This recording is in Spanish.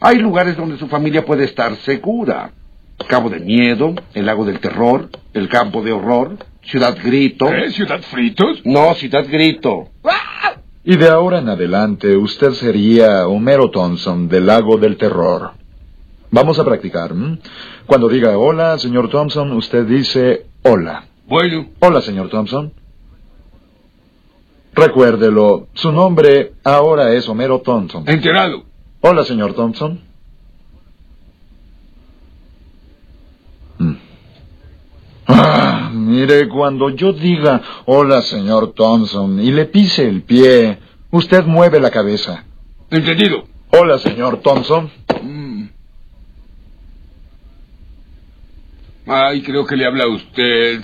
Hay lugares donde su familia puede estar segura. Cabo de Miedo, el Lago del Terror, el Campo de Horror, Ciudad Grito. ¿Eh? ¿Ciudad Fritos? No, Ciudad Grito. Y de ahora en adelante usted sería Homero Thompson del Lago del Terror. Vamos a practicar. ¿m? Cuando diga hola, señor Thompson, usted dice hola. Bueno, Hola, señor Thompson. Recuérdelo, su nombre ahora es Homero Thompson. enterado. Hola, señor Thompson. Mm. Ah, mire, cuando yo diga hola, señor Thompson, y le pise el pie, usted mueve la cabeza. Entendido. Hola, señor Thompson. Mm. Ay, creo que le habla a usted.